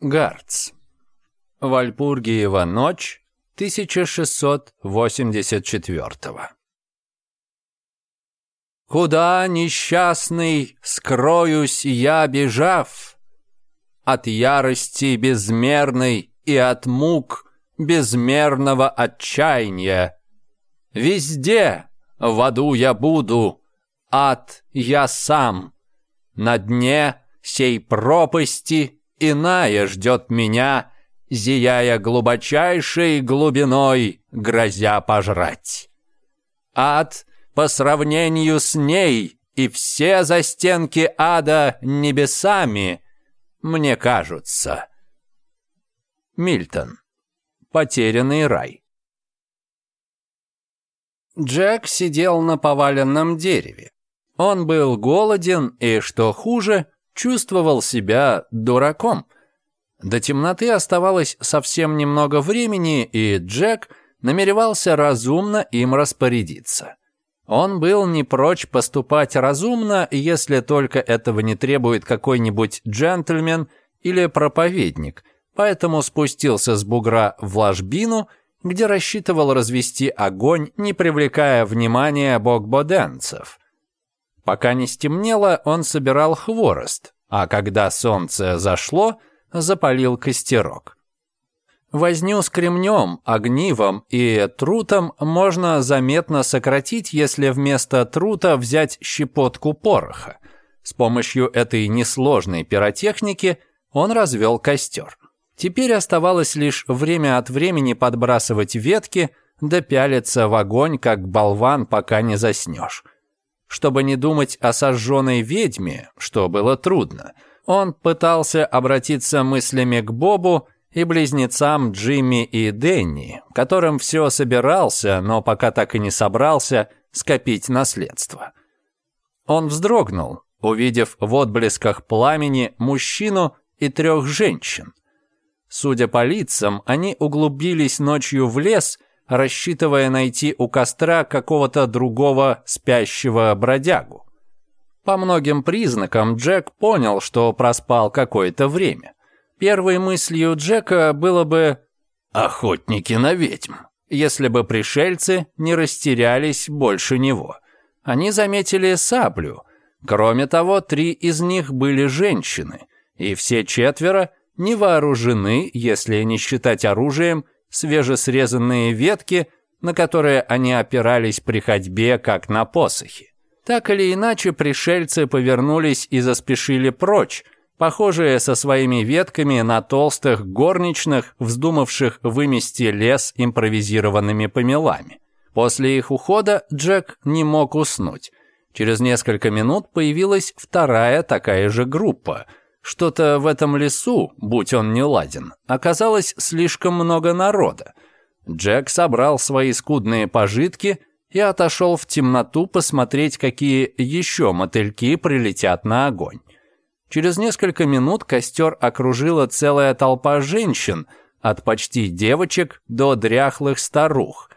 Гарц. Вальпургиева ночь 1684 Куда, несчастный, скроюсь я, бежав? От ярости безмерной и от мук безмерного отчаяния. Везде в аду я буду, ад я сам. На дне сей пропасти — иная ждет меня, зияя глубочайшей глубиной, грозя пожрать. Ад по сравнению с ней и все застенки ада небесами, мне кажутся. Мильтон. Потерянный рай. Джек сидел на поваленном дереве. Он был голоден и, что хуже, чувствовал себя дураком. До темноты оставалось совсем немного времени, и Джек намеревался разумно им распорядиться. Он был не прочь поступать разумно, если только этого не требует какой-нибудь джентльмен или проповедник, поэтому спустился с бугра в ложбину, где рассчитывал развести огонь, не привлекая внимания богбоденцев – Пока не стемнело, он собирал хворост, а когда солнце зашло, запалил костерок. Возню с кремнем, огнивом и трутом можно заметно сократить, если вместо трута взять щепотку пороха. С помощью этой несложной пиротехники он развел костер. Теперь оставалось лишь время от времени подбрасывать ветки, да пялиться в огонь, как болван, пока не заснешь. Чтобы не думать о сожженной ведьме, что было трудно, он пытался обратиться мыслями к Бобу и близнецам Джимми и Дэнни, которым все собирался, но пока так и не собрался, скопить наследство. Он вздрогнул, увидев в отблесках пламени мужчину и трех женщин. Судя по лицам, они углубились ночью в лес рассчитывая найти у костра какого-то другого спящего бродягу. По многим признакам Джек понял, что проспал какое-то время. Первой мыслью Джека было бы «Охотники на ведьм», если бы пришельцы не растерялись больше него. Они заметили саблю. Кроме того, три из них были женщины, и все четверо не вооружены, если не считать оружием – свежесрезанные ветки, на которые они опирались при ходьбе, как на посохи. Так или иначе, пришельцы повернулись и заспешили прочь, похожие со своими ветками на толстых горничных, вздумавших вымести лес импровизированными помелами. После их ухода Джек не мог уснуть. Через несколько минут появилась вторая такая же группа – что-то в этом лесу, будь он не ладен, оказалось слишком много народа. Джек собрал свои скудные пожитки и отошел в темноту посмотреть, какие еще мотыльки прилетят на огонь. Через несколько минут костер окружила целая толпа женщин, от почти девочек до дряхлых старух.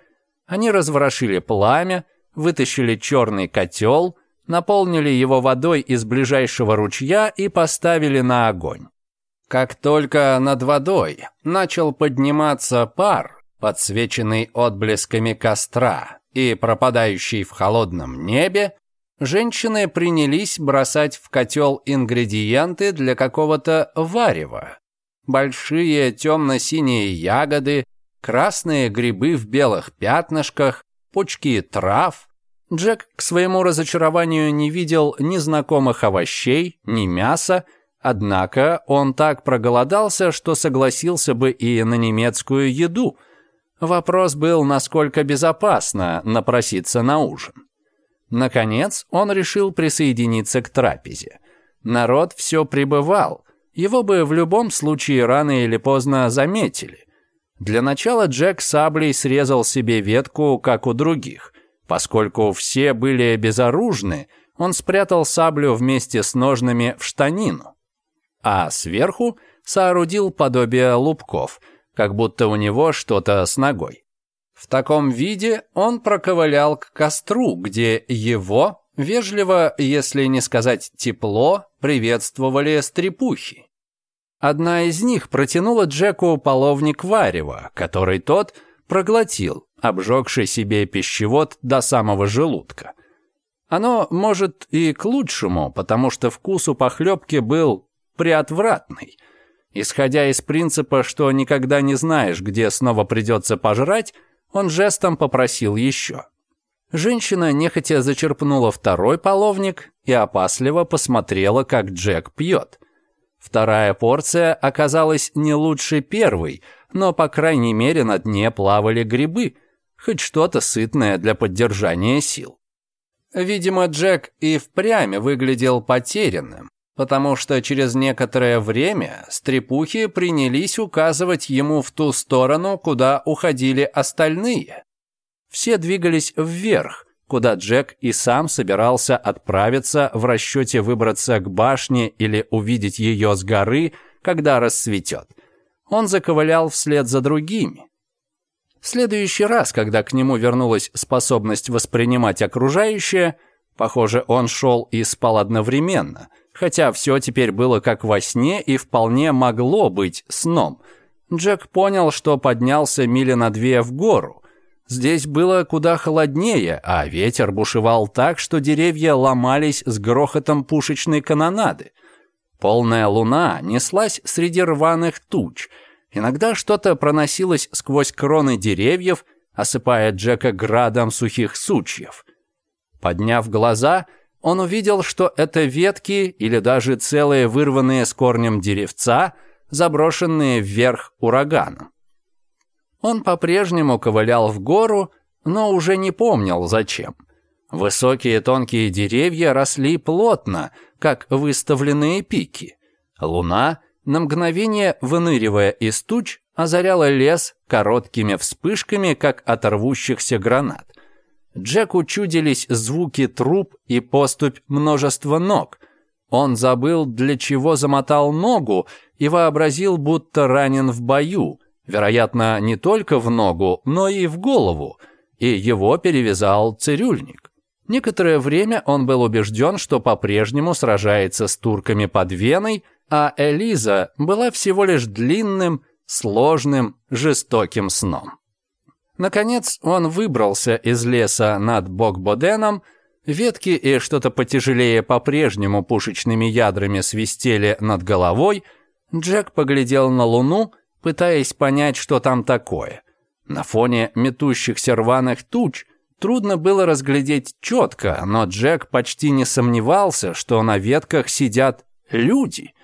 Они разворошили пламя, вытащили черный котел наполнили его водой из ближайшего ручья и поставили на огонь. Как только над водой начал подниматься пар, подсвеченный отблесками костра и пропадающий в холодном небе, женщины принялись бросать в котел ингредиенты для какого-то варева. Большие темно-синие ягоды, красные грибы в белых пятнышках, пучки трав, Джек к своему разочарованию не видел ни знакомых овощей, ни мяса, однако он так проголодался, что согласился бы и на немецкую еду. Вопрос был, насколько безопасно напроситься на ужин. Наконец, он решил присоединиться к трапезе. Народ все пребывал, его бы в любом случае рано или поздно заметили. Для начала Джек саблей срезал себе ветку, как у других – Поскольку все были безоружны, он спрятал саблю вместе с ножными в штанину, а сверху соорудил подобие лубков, как будто у него что-то с ногой. В таком виде он проковылял к костру, где его, вежливо, если не сказать тепло, приветствовали стрепухи. Одна из них протянула Джеку половник варева, который тот проглотил, обжегший себе пищевод до самого желудка. Оно, может, и к лучшему, потому что вкус у похлебки был приотвратный. Исходя из принципа, что никогда не знаешь, где снова придется пожрать, он жестом попросил еще. Женщина нехотя зачерпнула второй половник и опасливо посмотрела, как Джек пьет. Вторая порция оказалась не лучше первой, но, по крайней мере, на дне плавали грибы – Хоть что-то сытное для поддержания сил. Видимо, Джек и впрямь выглядел потерянным, потому что через некоторое время стрепухи принялись указывать ему в ту сторону, куда уходили остальные. Все двигались вверх, куда Джек и сам собирался отправиться в расчете выбраться к башне или увидеть ее с горы, когда расцветет. Он заковылял вслед за другими. В следующий раз, когда к нему вернулась способность воспринимать окружающее, похоже, он шел и спал одновременно, хотя все теперь было как во сне и вполне могло быть сном. Джек понял, что поднялся мили на две в гору. Здесь было куда холоднее, а ветер бушевал так, что деревья ломались с грохотом пушечной канонады. Полная луна неслась среди рваных туч — Иногда что-то проносилось сквозь кроны деревьев, осыпая Джека градом сухих сучьев. Подняв глаза, он увидел, что это ветки или даже целые вырванные с корнем деревца, заброшенные вверх ураганом. Он по-прежнему ковылял в гору, но уже не помнил зачем. Высокие тонкие деревья росли плотно, как выставленные пики. Луна — на мгновение выныривая из туч, озаряла лес короткими вспышками, как оторвущихся гранат. Джеку чудились звуки труп и поступь множества ног. Он забыл, для чего замотал ногу, и вообразил, будто ранен в бою. Вероятно, не только в ногу, но и в голову. И его перевязал цирюльник. Некоторое время он был убежден, что по-прежнему сражается с турками под Веной, а Элиза была всего лишь длинным, сложным, жестоким сном. Наконец он выбрался из леса над Богбоденом, ветки и что-то потяжелее по-прежнему пушечными ядрами свистели над головой, Джек поглядел на луну, пытаясь понять, что там такое. На фоне метущихся рваных туч трудно было разглядеть четко, но Джек почти не сомневался, что на ветках сидят люди —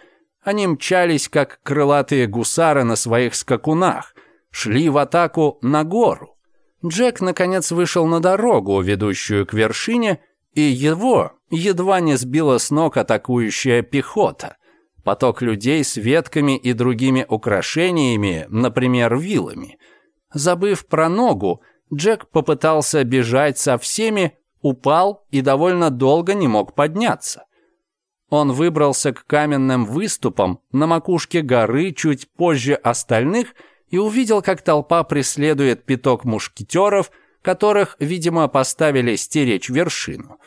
они мчались, как крылатые гусары на своих скакунах, шли в атаку на гору. Джек, наконец, вышел на дорогу, ведущую к вершине, и его едва не сбила с ног атакующая пехота. Поток людей с ветками и другими украшениями, например, вилами. Забыв про ногу, Джек попытался бежать со всеми, упал и довольно долго не мог подняться. Он выбрался к каменным выступам на макушке горы чуть позже остальных и увидел, как толпа преследует пяток мушкетеров, которых, видимо, поставили стеречь вершину.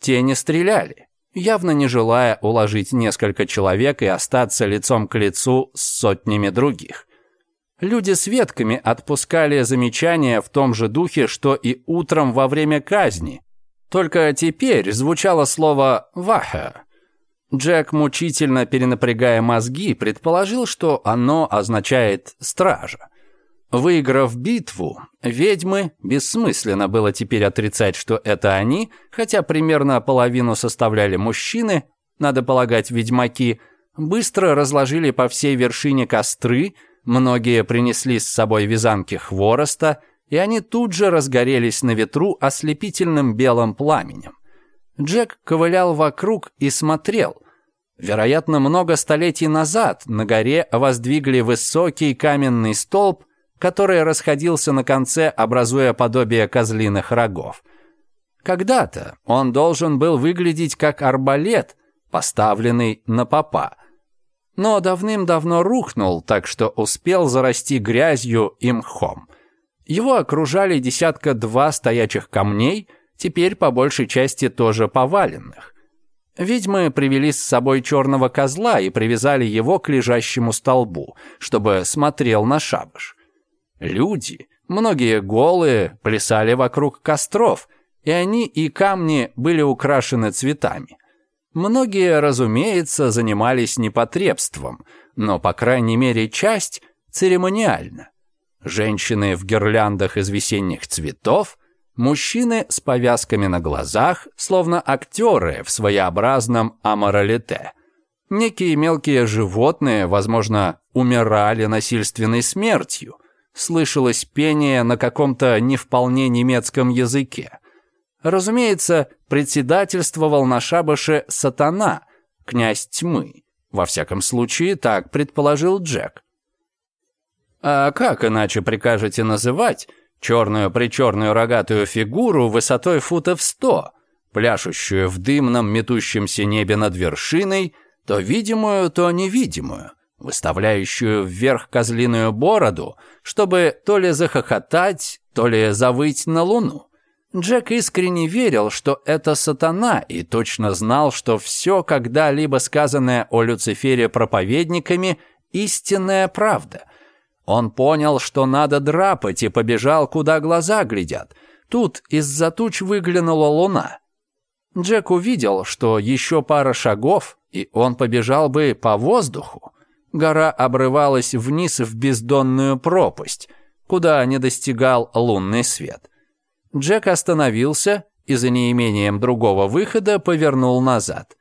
Те не стреляли, явно не желая уложить несколько человек и остаться лицом к лицу с сотнями других. Люди с ветками отпускали замечания в том же духе, что и утром во время казни – только теперь звучало слово «ваха». Джек, мучительно перенапрягая мозги, предположил, что оно означает «стража». Выиграв битву, ведьмы, бессмысленно было теперь отрицать, что это они, хотя примерно половину составляли мужчины, надо полагать, ведьмаки, быстро разложили по всей вершине костры, многие принесли с собой вязанки хвороста – и они тут же разгорелись на ветру ослепительным белым пламенем. Джек ковылял вокруг и смотрел. Вероятно, много столетий назад на горе воздвигли высокий каменный столб, который расходился на конце, образуя подобие козлиных рогов. Когда-то он должен был выглядеть как арбалет, поставленный на попа. Но давным-давно рухнул, так что успел зарасти грязью и мхом. Его окружали десятка-два стоячих камней, теперь по большей части тоже поваленных. Ведьмы привели с собой черного козла и привязали его к лежащему столбу, чтобы смотрел на шабаш. Люди, многие голые, плясали вокруг костров, и они и камни были украшены цветами. Многие, разумеется, занимались непотребством, но, по крайней мере, часть церемониально. Женщины в гирляндах из весенних цветов, мужчины с повязками на глазах, словно актеры в своеобразном аморалите. Некие мелкие животные, возможно, умирали насильственной смертью. Слышалось пение на каком-то не вполне немецком языке. Разумеется, председательствовал на шабаше сатана, князь тьмы. Во всяком случае, так предположил Джек. А как иначе прикажете называть черную-причерную рогатую фигуру высотой футов сто, пляшущую в дымном метущемся небе над вершиной, то видимую, то невидимую, выставляющую вверх козлиную бороду, чтобы то ли захохотать, то ли завыть на луну? Джек искренне верил, что это сатана, и точно знал, что все когда-либо сказанное о Люцифере проповедниками – истинная правда – он понял, что надо драпать, и побежал, куда глаза глядят. Тут из-за туч выглянула луна. Джек увидел, что еще пара шагов, и он побежал бы по воздуху. Гора обрывалась вниз в бездонную пропасть, куда не достигал лунный свет. Джек остановился и за неимением другого выхода повернул назад.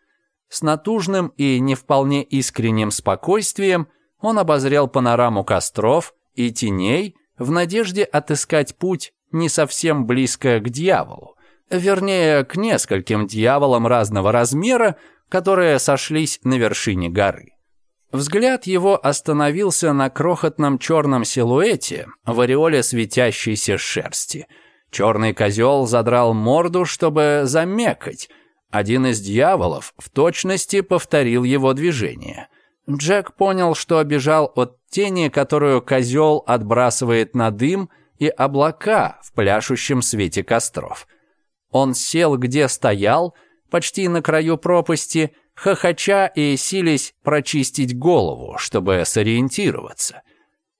С натужным и не вполне искренним спокойствием – он обозрел панораму костров и теней в надежде отыскать путь не совсем близко к дьяволу. Вернее, к нескольким дьяволам разного размера, которые сошлись на вершине горы. Взгляд его остановился на крохотном черном силуэте в ореоле светящейся шерсти. Черный козел задрал морду, чтобы замекать. Один из дьяволов в точности повторил его движение. Джек понял, что обижал от тени, которую козел отбрасывает на дым и облака в пляшущем свете костров. Он сел, где стоял, почти на краю пропасти, хохоча и сились прочистить голову, чтобы сориентироваться.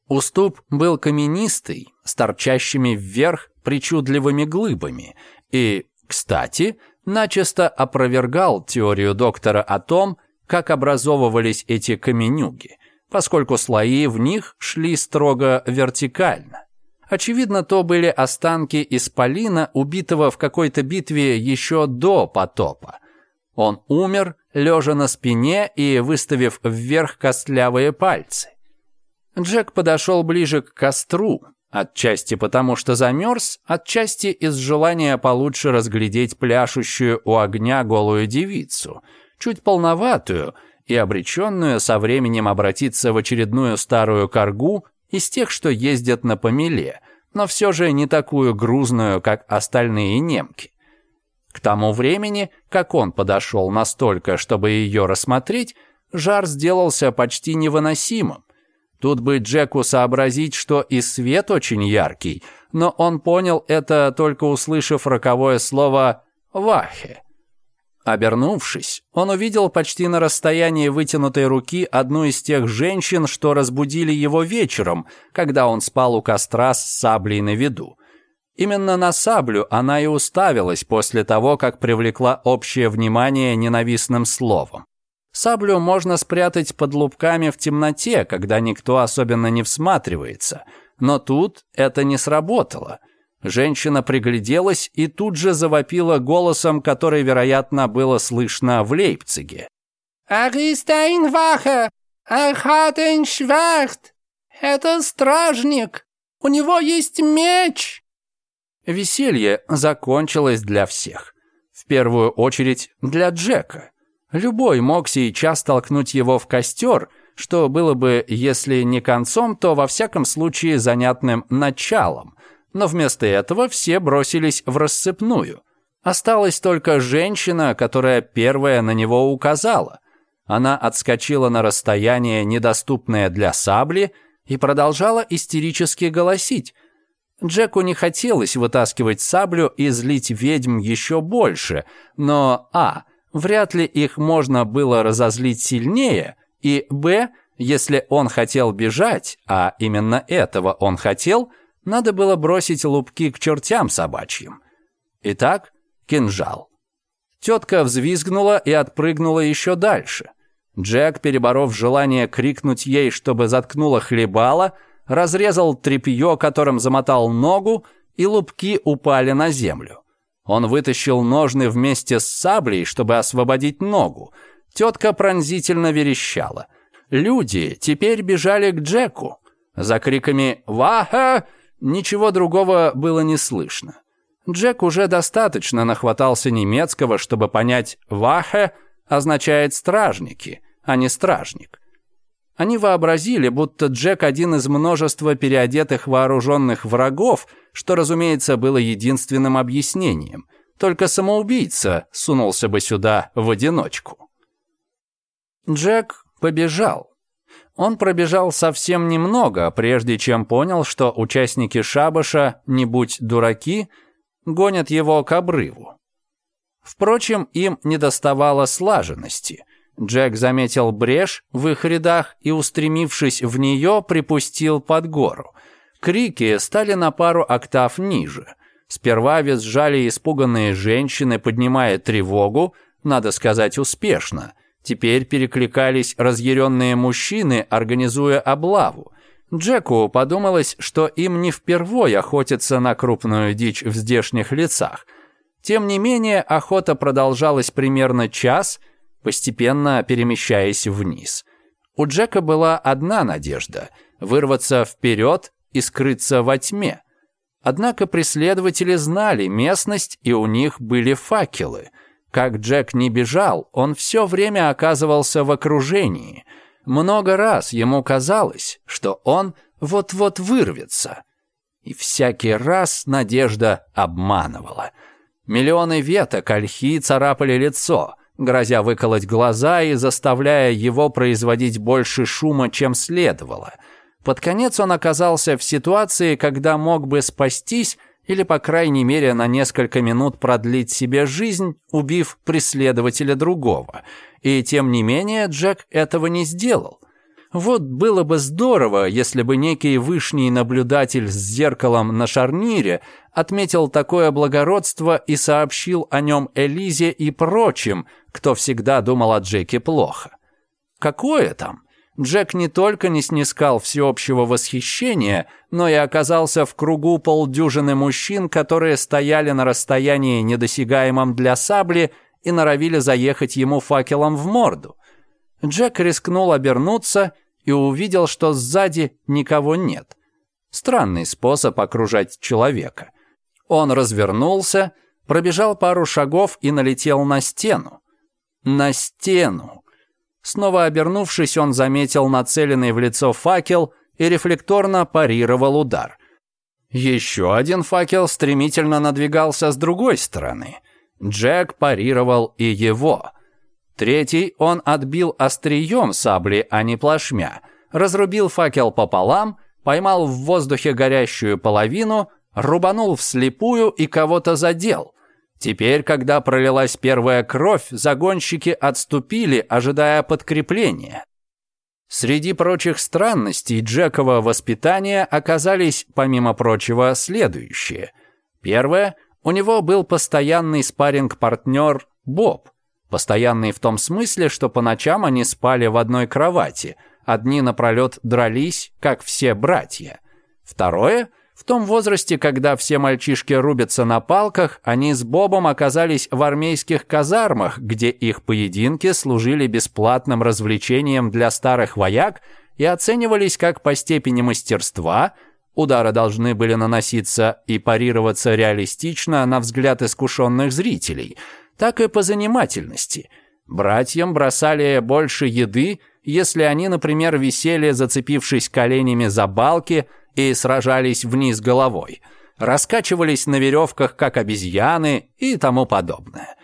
Уступ был каменистый, с торчащими вверх причудливыми глыбами, и, кстати, начисто опровергал теорию доктора о том, как образовывались эти каменюги, поскольку слои в них шли строго вертикально. Очевидно, то были останки исполина, убитого в какой-то битве еще до потопа. Он умер, лежа на спине и выставив вверх костлявые пальцы. Джек подошел ближе к костру, отчасти потому что замерз, отчасти из желания получше разглядеть пляшущую у огня голую девицу, чуть полноватую и обреченную со временем обратиться в очередную старую коргу из тех, что ездят на помеле, но все же не такую грузную, как остальные немки. К тому времени, как он подошел настолько, чтобы ее рассмотреть, жар сделался почти невыносимым. Тут бы Джеку сообразить, что и свет очень яркий, но он понял это, только услышав роковое слово «вахе». Обернувшись, он увидел почти на расстоянии вытянутой руки одну из тех женщин, что разбудили его вечером, когда он спал у костра с саблей на виду. Именно на саблю она и уставилась после того, как привлекла общее внимание ненавистным словом. Саблю можно спрятать под лупками в темноте, когда никто особенно не всматривается, но тут это не сработало – Женщина пригляделась и тут же завопила голосом, который, вероятно, было слышно в Лейпциге. «Агистайн Ваха! Ахатеншвахт! Это стражник! У него есть меч!» Веселье закончилось для всех. В первую очередь для Джека. Любой мог сейчас толкнуть его в костер, что было бы, если не концом, то во всяком случае занятным началом – но вместо этого все бросились в расцепную. Осталась только женщина, которая первая на него указала. Она отскочила на расстояние, недоступное для сабли, и продолжала истерически голосить. Джеку не хотелось вытаскивать саблю и злить ведьм еще больше, но а. Вряд ли их можно было разозлить сильнее, и б. Если он хотел бежать, а именно этого он хотел – надо было бросить лупки к чертям собачьим. Итак, кинжал. Тетка взвизгнула и отпрыгнула еще дальше. Джек, переборов желание крикнуть ей, чтобы заткнула хлебала, разрезал тряпье, которым замотал ногу, и лупки упали на землю. Он вытащил ножны вместе с саблей, чтобы освободить ногу. Тетка пронзительно верещала. Люди теперь бежали к Джеку. За криками «Ваха!» Ничего другого было не слышно. Джек уже достаточно нахватался немецкого, чтобы понять «вахе» означает «стражники», а не «стражник». Они вообразили, будто Джек один из множества переодетых вооруженных врагов, что, разумеется, было единственным объяснением. Только самоубийца сунулся бы сюда в одиночку. Джек побежал он пробежал совсем немного, прежде чем понял, что участники шабаша, не будь дураки, гонят его к обрыву. Впрочем, им недоставало слаженности. Джек заметил брешь в их рядах и, устремившись в нее, припустил под гору. Крики стали на пару октав ниже. Сперва визжали испуганные женщины, поднимая тревогу, надо сказать, успешно – Теперь перекликались разъяренные мужчины, организуя облаву. Джеку подумалось, что им не впервой охотятся на крупную дичь в здешних лицах. Тем не менее, охота продолжалась примерно час, постепенно перемещаясь вниз. У Джека была одна надежда – вырваться вперед и скрыться во тьме. Однако преследователи знали местность, и у них были факелы – как Джек не бежал, он все время оказывался в окружении. Много раз ему казалось, что он вот-вот вырвется. И всякий раз надежда обманывала. Миллионы веток ольхи царапали лицо, грозя выколоть глаза и заставляя его производить больше шума, чем следовало. Под конец он оказался в ситуации, когда мог бы спастись, или, по крайней мере, на несколько минут продлить себе жизнь, убив преследователя другого. И, тем не менее, Джек этого не сделал. Вот было бы здорово, если бы некий вышний наблюдатель с зеркалом на шарнире отметил такое благородство и сообщил о нем Элизе и прочим, кто всегда думал о Джеке плохо. Какое там? Джек не только не снискал всеобщего восхищения, но и оказался в кругу полдюжины мужчин, которые стояли на расстоянии, недосягаемом для сабли, и норовили заехать ему факелом в морду. Джек рискнул обернуться и увидел, что сзади никого нет. Странный способ окружать человека. Он развернулся, пробежал пару шагов и налетел на стену. На стену! Снова обернувшись, он заметил нацеленный в лицо факел и рефлекторно парировал удар. Еще один факел стремительно надвигался с другой стороны. Джек парировал и его. Третий он отбил острием сабли, а не плашмя. Разрубил факел пополам, поймал в воздухе горящую половину, рубанул вслепую и кого-то задел. Теперь, когда пролилась первая кровь, загонщики отступили, ожидая подкрепления. Среди прочих странностей Джекова воспитания оказались, помимо прочего, следующие. Первое. У него был постоянный спарринг-партнер Боб. Постоянный в том смысле, что по ночам они спали в одной кровати, одни дни напролет дрались, как все братья. Второе – в том возрасте, когда все мальчишки рубятся на палках, они с Бобом оказались в армейских казармах, где их поединки служили бесплатным развлечением для старых вояк и оценивались как по степени мастерства, удары должны были наноситься и парироваться реалистично на взгляд искушенных зрителей, так и по занимательности. Братьям бросали больше еды, если они, например, висели, зацепившись коленями за балки – и сражались вниз головой, раскачивались на веревках, как обезьяны и тому подобное.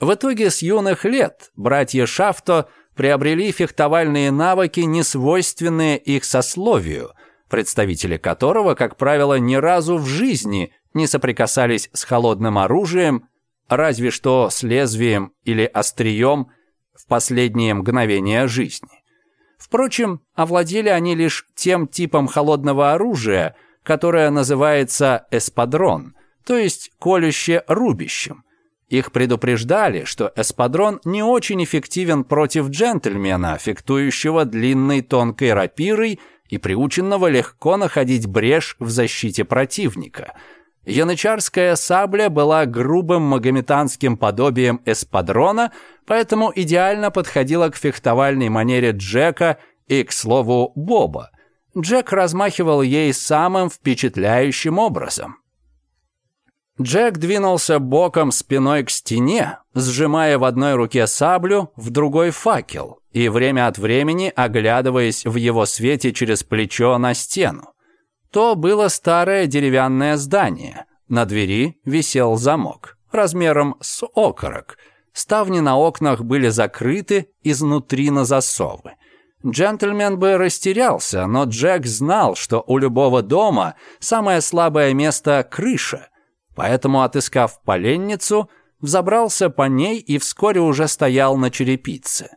В итоге с юных лет братья Шафто приобрели фехтовальные навыки, несвойственные их сословию, представители которого, как правило, ни разу в жизни не соприкасались с холодным оружием, разве что с лезвием или острием в последние мгновения жизни. Впрочем, овладели они лишь тем типом холодного оружия, которое называется эспадрон, то есть колюще-рубящим. Их предупреждали, что эспадрон не очень эффективен против джентльмена, фиктующего длинной тонкой рапирой и приученного легко находить брешь в защите противника – Янычарская сабля была грубым магометанским подобием эспадрона, поэтому идеально подходила к фехтовальной манере Джека и, к слову, Боба. Джек размахивал ей самым впечатляющим образом. Джек двинулся боком спиной к стене, сжимая в одной руке саблю, в другой факел, и время от времени оглядываясь в его свете через плечо на стену то было старое деревянное здание. На двери висел замок, размером с окорок. Ставни на окнах были закрыты изнутри на засовы. Джентльмен бы растерялся, но Джек знал, что у любого дома самое слабое место – крыша. Поэтому, отыскав поленницу, взобрался по ней и вскоре уже стоял на черепице.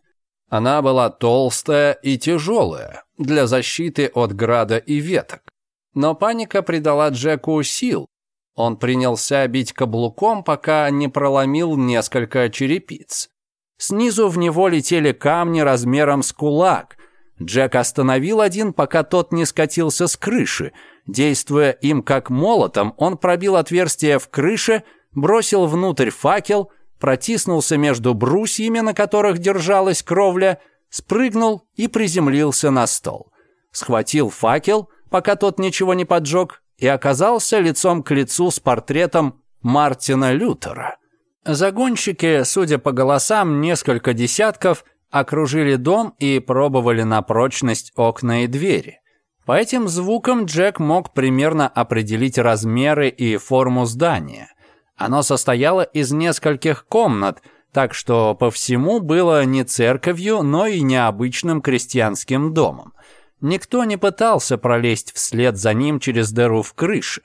Она была толстая и тяжелая для защиты от града и веток. Но паника придала Джеку сил. Он принялся бить каблуком, пока не проломил несколько черепиц. Снизу в него летели камни размером с кулак. Джек остановил один, пока тот не скатился с крыши. Действуя им как молотом, он пробил отверстие в крыше, бросил внутрь факел, протиснулся между брусьями, на которых держалась кровля, спрыгнул и приземлился на стол. Схватил факел — пока тот ничего не поджег, и оказался лицом к лицу с портретом Мартина Лютера. Загонщики, судя по голосам, несколько десятков окружили дом и пробовали на прочность окна и двери. По этим звукам Джек мог примерно определить размеры и форму здания. Оно состояло из нескольких комнат, так что по всему было не церковью, но и необычным крестьянским домом. Никто не пытался пролезть вслед за ним через дыру в крыше.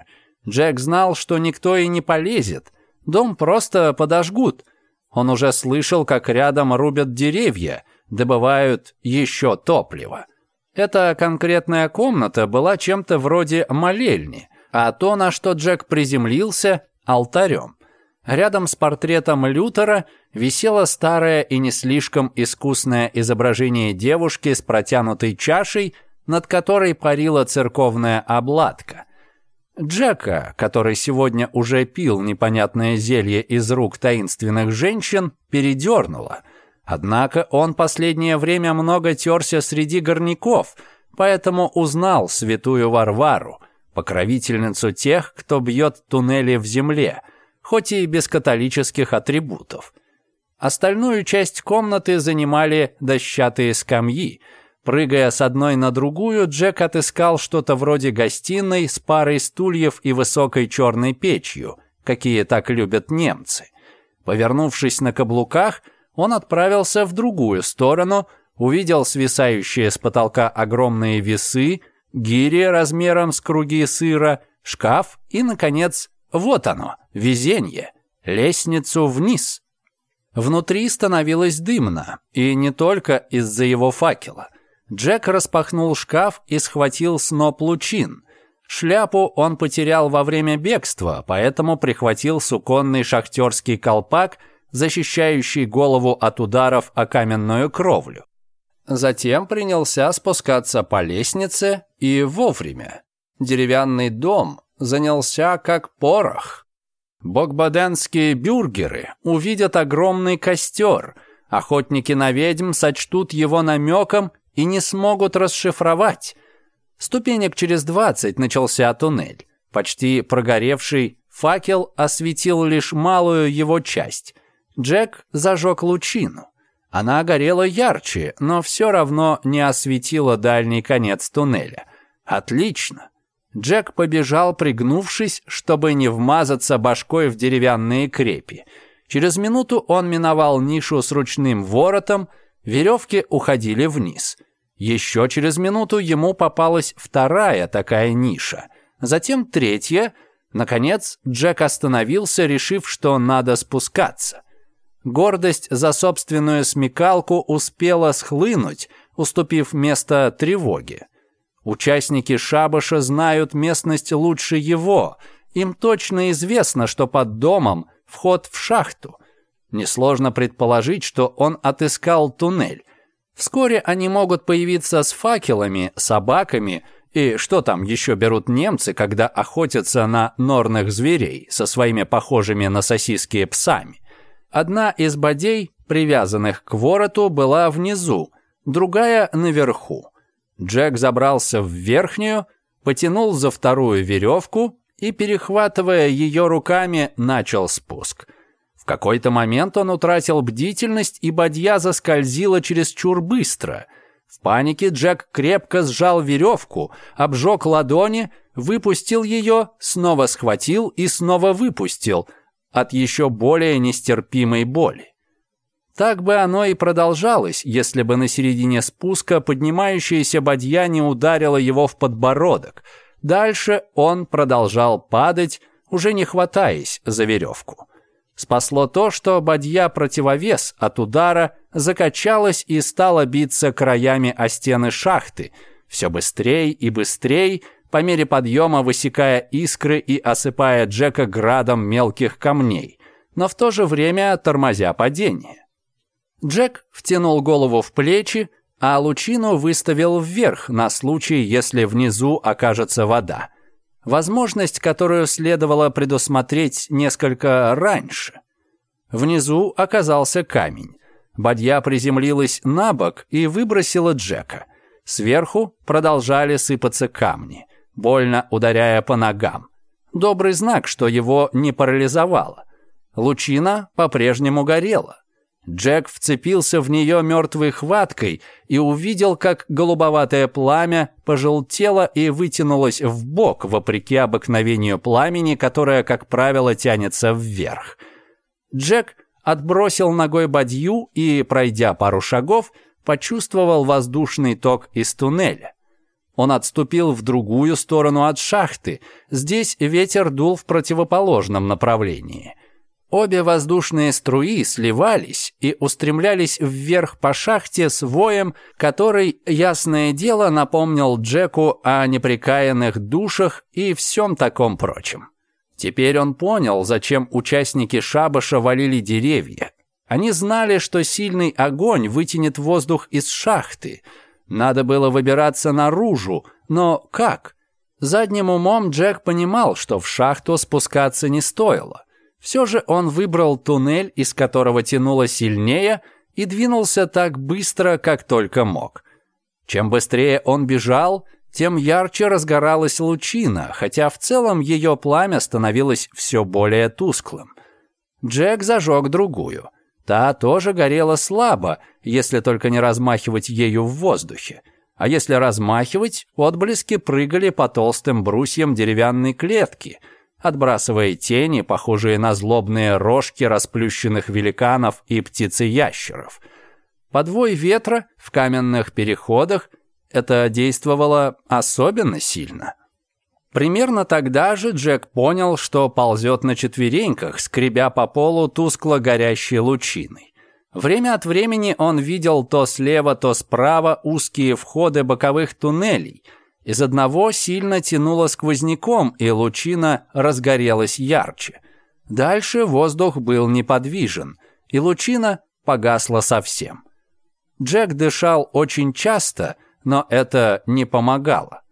Джек знал, что никто и не полезет. Дом просто подожгут. Он уже слышал, как рядом рубят деревья, добывают еще топливо. Эта конкретная комната была чем-то вроде молельни, а то, на что Джек приземлился, алтарем. Рядом с портретом Лютера висело старое и не слишком искусное изображение девушки с протянутой чашей – над которой парила церковная обладка. Джека, который сегодня уже пил непонятное зелье из рук таинственных женщин, передернуло. Однако он последнее время много терся среди горняков, поэтому узнал святую Варвару, покровительницу тех, кто бьет туннели в земле, хоть и без католических атрибутов. Остальную часть комнаты занимали дощатые скамьи – Прыгая с одной на другую, Джек отыскал что-то вроде гостиной с парой стульев и высокой черной печью, какие так любят немцы. Повернувшись на каблуках, он отправился в другую сторону, увидел свисающие с потолка огромные весы, гири размером с круги сыра, шкаф и, наконец, вот оно, везенье лестницу вниз. Внутри становилось дымно, и не только из-за его факела – Джек распахнул шкаф и схватил сноп лучин. Шляпу он потерял во время бегства, поэтому прихватил суконный шахтерский колпак, защищающий голову от ударов о каменную кровлю. Затем принялся спускаться по лестнице и вовремя. Деревянный дом занялся как порох. Богбаденские бюргеры увидят огромный костер. Охотники на ведьм сочтут его намеком и не смогут расшифровать. Ступенек через двадцать начался туннель. Почти прогоревший факел осветил лишь малую его часть. Джек зажег лучину. Она горела ярче, но все равно не осветила дальний конец туннеля. Отлично. Джек побежал, пригнувшись, чтобы не вмазаться башкой в деревянные крепи. Через минуту он миновал нишу с ручным воротом, Веревки уходили вниз. Еще через минуту ему попалась вторая такая ниша, затем третья. Наконец, Джек остановился, решив, что надо спускаться. Гордость за собственную смекалку успела схлынуть, уступив место тревоге. Участники шабаша знают местность лучше его. Им точно известно, что под домом вход в шахту – Несложно предположить, что он отыскал туннель. Вскоре они могут появиться с факелами, собаками и что там еще берут немцы, когда охотятся на норных зверей со своими похожими на сосиски псами. Одна из бодей, привязанных к вороту, была внизу, другая наверху. Джек забрался в верхнюю, потянул за вторую веревку и, перехватывая ее руками, начал спуск – какой-то момент он утратил бдительность, и бадья заскользила чересчур быстро. В панике Джек крепко сжал веревку, обжег ладони, выпустил ее, снова схватил и снова выпустил от еще более нестерпимой боли. Так бы оно и продолжалось, если бы на середине спуска поднимающаяся бадья не ударила его в подбородок. Дальше он продолжал падать, уже не хватаясь за веревку. Спасло то, что бадья противовес от удара закачалась и стала биться краями о стены шахты, все быстрее и быстрее, по мере подъема высекая искры и осыпая Джека градом мелких камней, но в то же время тормозя падение. Джек втянул голову в плечи, а лучину выставил вверх на случай, если внизу окажется вода – Возможность, которую следовало предусмотреть несколько раньше. Внизу оказался камень. Бадья приземлилась на бок и выбросила Джека. Сверху продолжали сыпаться камни, больно ударяя по ногам. Добрый знак, что его не парализовало. Лучина по-прежнему горела. Джек вцепился в нее мертвой хваткой и увидел, как голубоватое пламя пожелтело и вытянулось в бок, вопреки обыкновению пламени, которое, как правило, тянется вверх. Джек отбросил ногой бадью и, пройдя пару шагов, почувствовал воздушный ток из туннеля. Он отступил в другую сторону от шахты. Здесь ветер дул в противоположном направлении – Обе воздушные струи сливались и устремлялись вверх по шахте с воем, который, ясное дело, напомнил Джеку о непрекаянных душах и всем таком прочем. Теперь он понял, зачем участники шабаша валили деревья. Они знали, что сильный огонь вытянет воздух из шахты. Надо было выбираться наружу, но как? Задним умом Джек понимал, что в шахту спускаться не стоило. Все же он выбрал туннель, из которого тянуло сильнее, и двинулся так быстро, как только мог. Чем быстрее он бежал, тем ярче разгоралась лучина, хотя в целом ее пламя становилось все более тусклым. Джек зажег другую. Та тоже горела слабо, если только не размахивать ею в воздухе. А если размахивать, отблески прыгали по толстым брусьям деревянной клетки – отбрасывая тени, похожие на злобные рожки расплющенных великанов и птицы-ящеров. Подвой ветра в каменных переходах это действовало особенно сильно. Примерно тогда же Джек понял, что ползет на четвереньках, скребя по полу тускло горящей лучиной. Время от времени он видел то слева, то справа узкие входы боковых туннелей – из одного сильно тянуло сквозняком, и лучина разгорелась ярче. Дальше воздух был неподвижен, и лучина погасла совсем. Джек дышал очень часто, но это не помогало.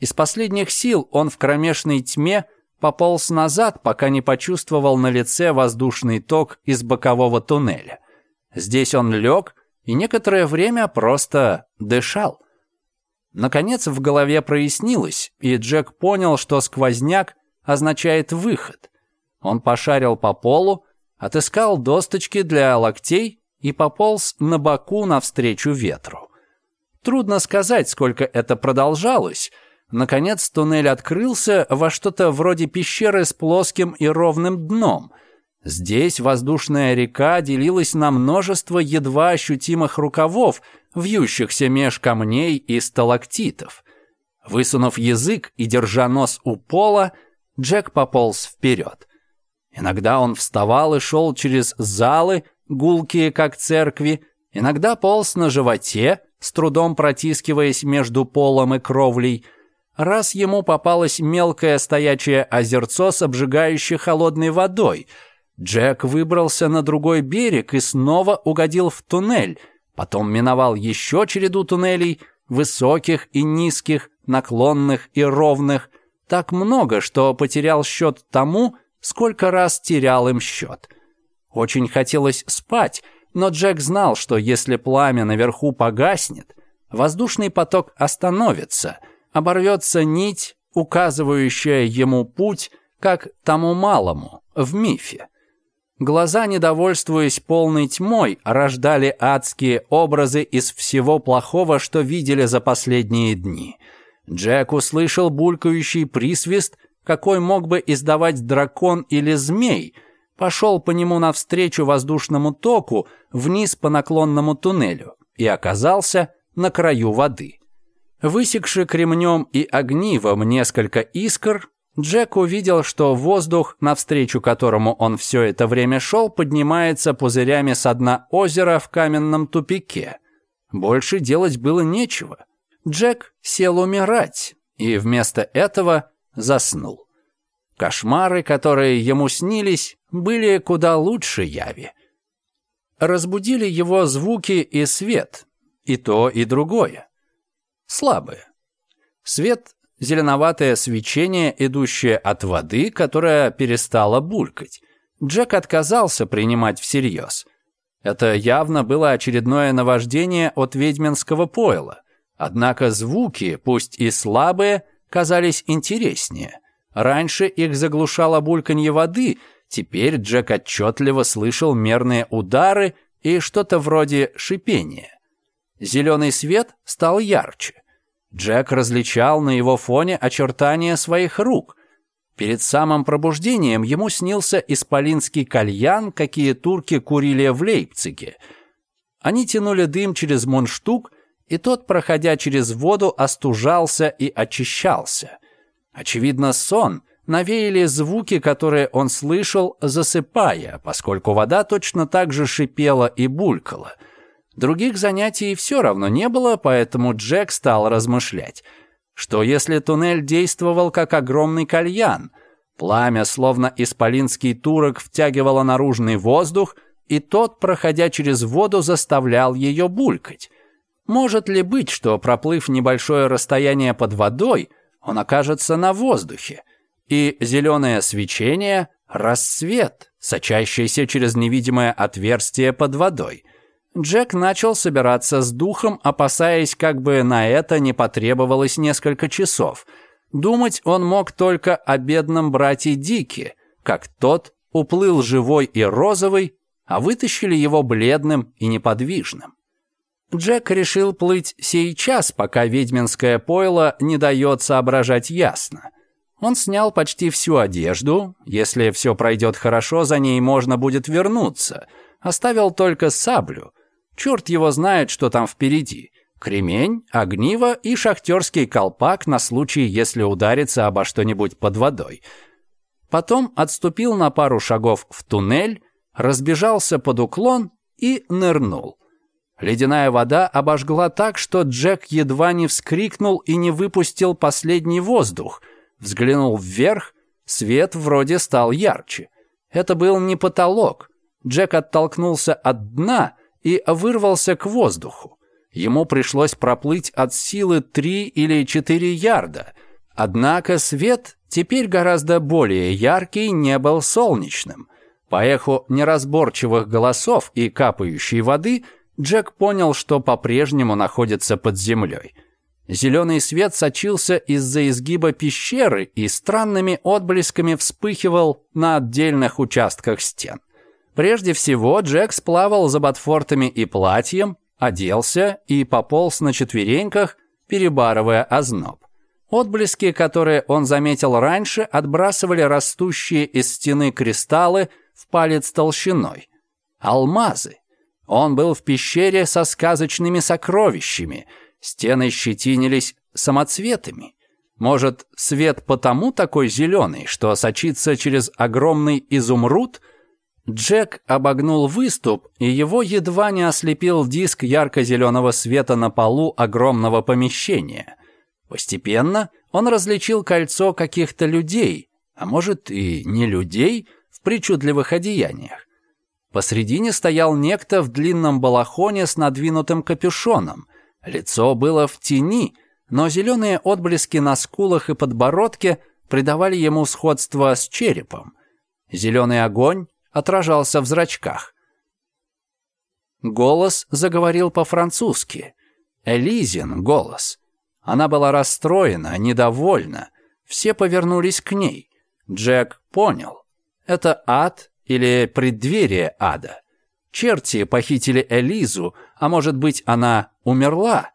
Из последних сил он в кромешной тьме пополз назад, пока не почувствовал на лице воздушный ток из бокового туннеля. Здесь он лег и некоторое время просто дышал – Наконец в голове прояснилось, и Джек понял, что сквозняк означает выход. Он пошарил по полу, отыскал досточки для локтей и пополз на боку навстречу ветру. Трудно сказать, сколько это продолжалось. Наконец туннель открылся во что-то вроде пещеры с плоским и ровным дном. Здесь воздушная река делилась на множество едва ощутимых рукавов – вьющихся меж камней и сталактитов. Высунув язык и держа нос у пола, Джек пополз вперед. Иногда он вставал и шел через залы, гулкие как церкви, иногда полз на животе, с трудом протискиваясь между полом и кровлей. Раз ему попалось мелкое стоячее озерцо с обжигающей холодной водой. Джек выбрался на другой берег и снова угодил в туннель — Потом миновал еще череду туннелей, высоких и низких, наклонных и ровных, так много, что потерял счет тому, сколько раз терял им счет. Очень хотелось спать, но Джек знал, что если пламя наверху погаснет, воздушный поток остановится, оборвется нить, указывающая ему путь, как тому малому, в мифе. Глаза, недовольствуясь полной тьмой, рождали адские образы из всего плохого, что видели за последние дни. Джек услышал булькающий присвист, какой мог бы издавать дракон или змей, пошел по нему навстречу воздушному току вниз по наклонному туннелю и оказался на краю воды. Высекши кремнем и огнивом несколько искр, Джек увидел, что воздух, навстречу которому он все это время шел, поднимается пузырями со дна озера в каменном тупике. Больше делать было нечего. Джек сел умирать и вместо этого заснул. Кошмары, которые ему снились, были куда лучше яви. Разбудили его звуки и свет, и то, и другое. Слабые. Свет зеленоватое свечение, идущее от воды, которая перестала булькать. Джек отказался принимать всерьез. Это явно было очередное наваждение от ведьминского пойла. Однако звуки, пусть и слабые, казались интереснее. Раньше их заглушало бульканье воды, теперь Джек отчетливо слышал мерные удары и что-то вроде шипения. Зеленый свет стал ярче. Джек различал на его фоне очертания своих рук. Перед самым пробуждением ему снился исполинский кальян, какие турки курили в Лейпциге. Они тянули дым через мундштук, и тот, проходя через воду, остужался и очищался. Очевидно, сон навеяли звуки, которые он слышал, засыпая, поскольку вода точно так же шипела и булькала — Других занятий все равно не было, поэтому Джек стал размышлять. Что если туннель действовал как огромный кальян? Пламя, словно исполинский турок, втягивало наружный воздух, и тот, проходя через воду, заставлял ее булькать. Может ли быть, что, проплыв небольшое расстояние под водой, он окажется на воздухе? И зеленое свечение — рассвет, сочащийся через невидимое отверстие под водой — Джек начал собираться с духом, опасаясь, как бы на это не потребовалось несколько часов. Думать он мог только о бедном брате Дике, как тот уплыл живой и розовый, а вытащили его бледным и неподвижным. Джек решил плыть сейчас, пока ведьминское пойло не дает соображать ясно. Он снял почти всю одежду, если все пройдет хорошо, за ней можно будет вернуться, оставил только саблю — Черт его знает, что там впереди. Кремень, огниво и шахтерский колпак на случай, если ударится обо что-нибудь под водой. Потом отступил на пару шагов в туннель, разбежался под уклон и нырнул. Ледяная вода обожгла так, что Джек едва не вскрикнул и не выпустил последний воздух. Взглянул вверх, свет вроде стал ярче. Это был не потолок. Джек оттолкнулся от дна — и вырвался к воздуху. Ему пришлось проплыть от силы 3 или 4 ярда. Однако свет, теперь гораздо более яркий, не был солнечным. По эху неразборчивых голосов и капающей воды Джек понял, что по-прежнему находится под землей. Зеленый свет сочился из-за изгиба пещеры и странными отблесками вспыхивал на отдельных участках стен. Прежде всего Джек сплавал за ботфортами и платьем, оделся и пополз на четвереньках, перебарывая озноб. Отблески, которые он заметил раньше, отбрасывали растущие из стены кристаллы в палец толщиной. Алмазы. Он был в пещере со сказочными сокровищами. Стены щетинились самоцветами. Может, свет потому такой зеленый, что сочится через огромный изумруд – Джек обогнул выступ, и его едва не ослепил диск ярко-зеленого света на полу огромного помещения. Постепенно он различил кольцо каких-то людей, а может и не людей, в причудливых одеяниях. Посредине стоял некто в длинном балахоне с надвинутым капюшоном. Лицо было в тени, но зеленые отблески на скулах и подбородке придавали ему сходство с черепом. Зеленый огонь отражался в зрачках. Голос заговорил по-французски. Элизин голос. Она была расстроена, недовольна. Все повернулись к ней. Джек понял. Это ад или преддверие ада. Черти похитили Элизу, а может быть, она умерла.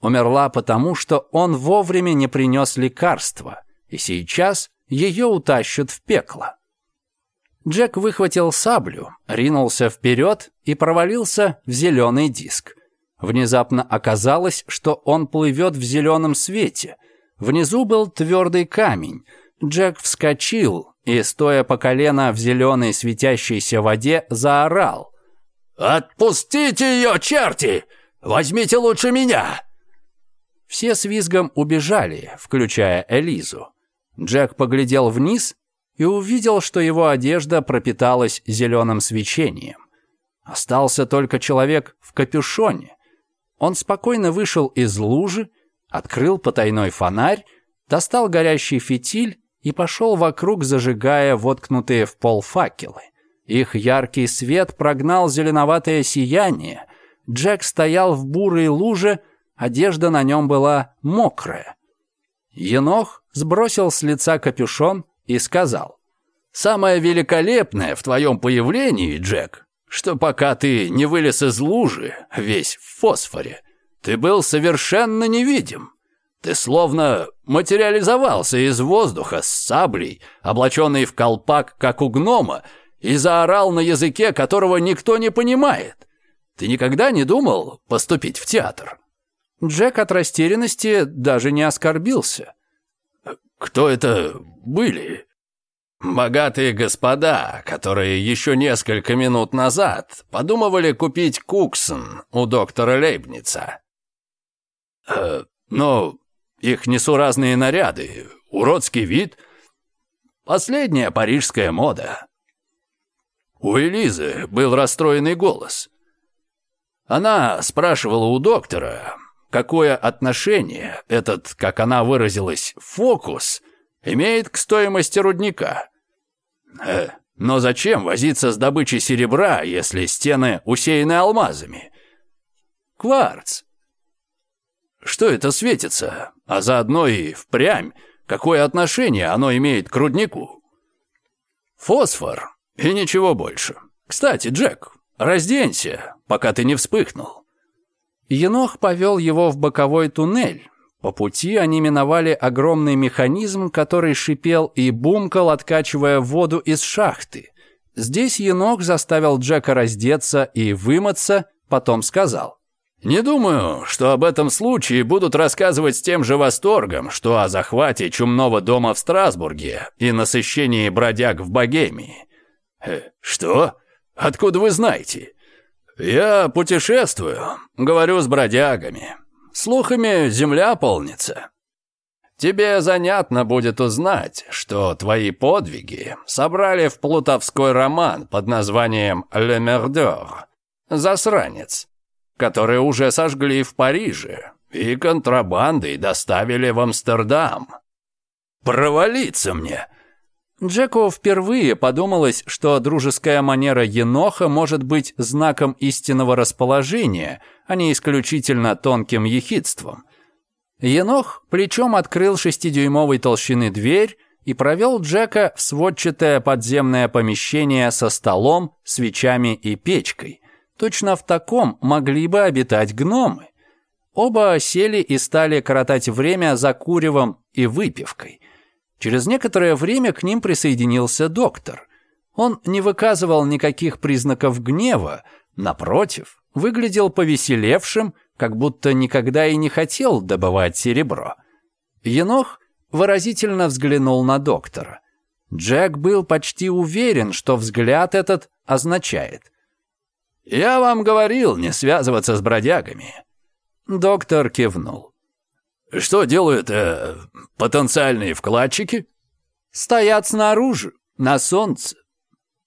Умерла потому, что он вовремя не принес лекарства, и сейчас ее утащат в пекло. Джек выхватил саблю, ринулся вперед и провалился в зеленый диск. Внезапно оказалось, что он плывет в зеленом свете. Внизу был твердый камень. Джек вскочил и, стоя по колено в зеленой светящейся воде, заорал. «Отпустите ее, черти! Возьмите лучше меня!» Все с визгом убежали, включая Элизу. Джек поглядел вниз и увидел, что его одежда пропиталась зеленым свечением. Остался только человек в капюшоне. Он спокойно вышел из лужи, открыл потайной фонарь, достал горящий фитиль и пошел вокруг, зажигая воткнутые в пол факелы. Их яркий свет прогнал зеленоватое сияние. Джек стоял в бурой луже, одежда на нем была мокрая. Енох сбросил с лица капюшон, и сказал, «Самое великолепное в твоем появлении, Джек, что пока ты не вылез из лужи, весь в фосфоре, ты был совершенно невидим. Ты словно материализовался из воздуха с саблей, облаченный в колпак, как у гнома, и заорал на языке, которого никто не понимает. Ты никогда не думал поступить в театр?» Джек от растерянности даже не оскорбился. Кто это были? Богатые господа, которые еще несколько минут назад подумывали купить куксон у доктора Лейбница. Э, но их несуразные наряды, уродский вид — последняя парижская мода. У Элизы был расстроенный голос. Она спрашивала у доктора, какое отношение этот, как она выразилась, фокус имеет к стоимости рудника. Э, но зачем возиться с добычей серебра, если стены усеяны алмазами? Кварц. Что это светится? А заодно и впрямь, какое отношение оно имеет к руднику? Фосфор и ничего больше. Кстати, Джек, разденься, пока ты не вспыхнул. Енох повел его в боковой туннель. По пути они миновали огромный механизм, который шипел и бумкал, откачивая воду из шахты. Здесь енок заставил Джека раздеться и вымыться, потом сказал. «Не думаю, что об этом случае будут рассказывать с тем же восторгом, что о захвате чумного дома в Страсбурге и насыщении бродяг в Богемии». «Э, «Что? Откуда вы знаете?» «Я путешествую, говорю с бродягами. Слухами земля полнится. Тебе занятно будет узнать, что твои подвиги собрали в плутовской роман под названием «Le Merdeur» «Засранец», который уже сожгли в Париже и контрабандой доставили в Амстердам. Провалиться мне!» Джеку впервые подумалось, что дружеская манера еноха может быть знаком истинного расположения, а не исключительно тонким ехидством. Енох плечом открыл шестидюймовой толщины дверь и провел Джека в сводчатое подземное помещение со столом, свечами и печкой. Точно в таком могли бы обитать гномы. Оба сели и стали коротать время за куревом и выпивкой – Через некоторое время к ним присоединился доктор. Он не выказывал никаких признаков гнева, напротив, выглядел повеселевшим, как будто никогда и не хотел добывать серебро. Енох выразительно взглянул на доктора. Джек был почти уверен, что взгляд этот означает. «Я вам говорил не связываться с бродягами». Доктор кивнул. Что делают э, потенциальные вкладчики? Стоят снаружи, на солнце.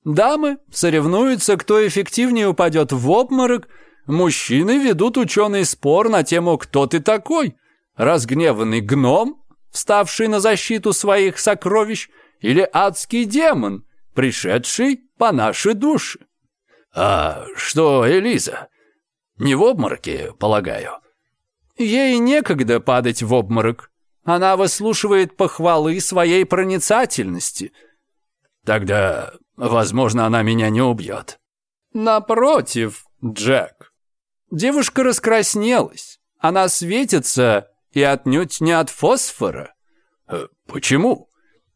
Дамы соревнуются, кто эффективнее упадет в обморок. Мужчины ведут ученый спор на тему «Кто ты такой?» Разгневанный гном, вставший на защиту своих сокровищ, или адский демон, пришедший по нашей душе. А что, Элиза? Не в обмороке, полагаю? Ей некогда падать в обморок. Она выслушивает похвалы своей проницательности. Тогда, возможно, она меня не убьет. Напротив, Джек. Девушка раскраснелась. Она светится и отнюдь не от фосфора. Э, почему?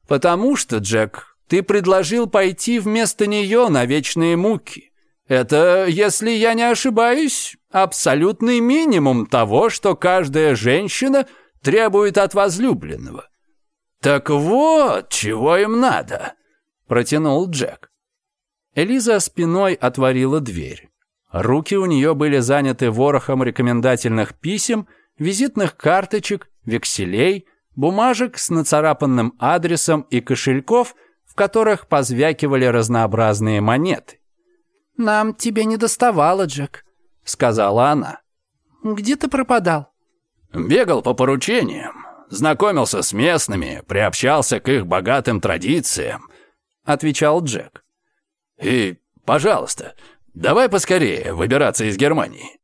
Потому что, Джек, ты предложил пойти вместо нее на вечные муки. Это, если я не ошибаюсь, абсолютный минимум того, что каждая женщина требует от возлюбленного. «Так вот, чего им надо», — протянул Джек. Элиза спиной отворила дверь. Руки у нее были заняты ворохом рекомендательных писем, визитных карточек, векселей, бумажек с нацарапанным адресом и кошельков, в которых позвякивали разнообразные монеты. «Нам тебе не доставало, Джек», сказала она. «Где ты пропадал?» «Бегал по поручениям, знакомился с местными, приобщался к их богатым традициям», — отвечал Джек. «И, пожалуйста, давай поскорее выбираться из Германии».